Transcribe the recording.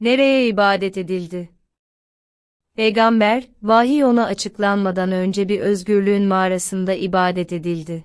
Nereye ibadet edildi? Peygamber, vahiy ona açıklanmadan önce bir özgürlüğün mağarasında ibadet edildi.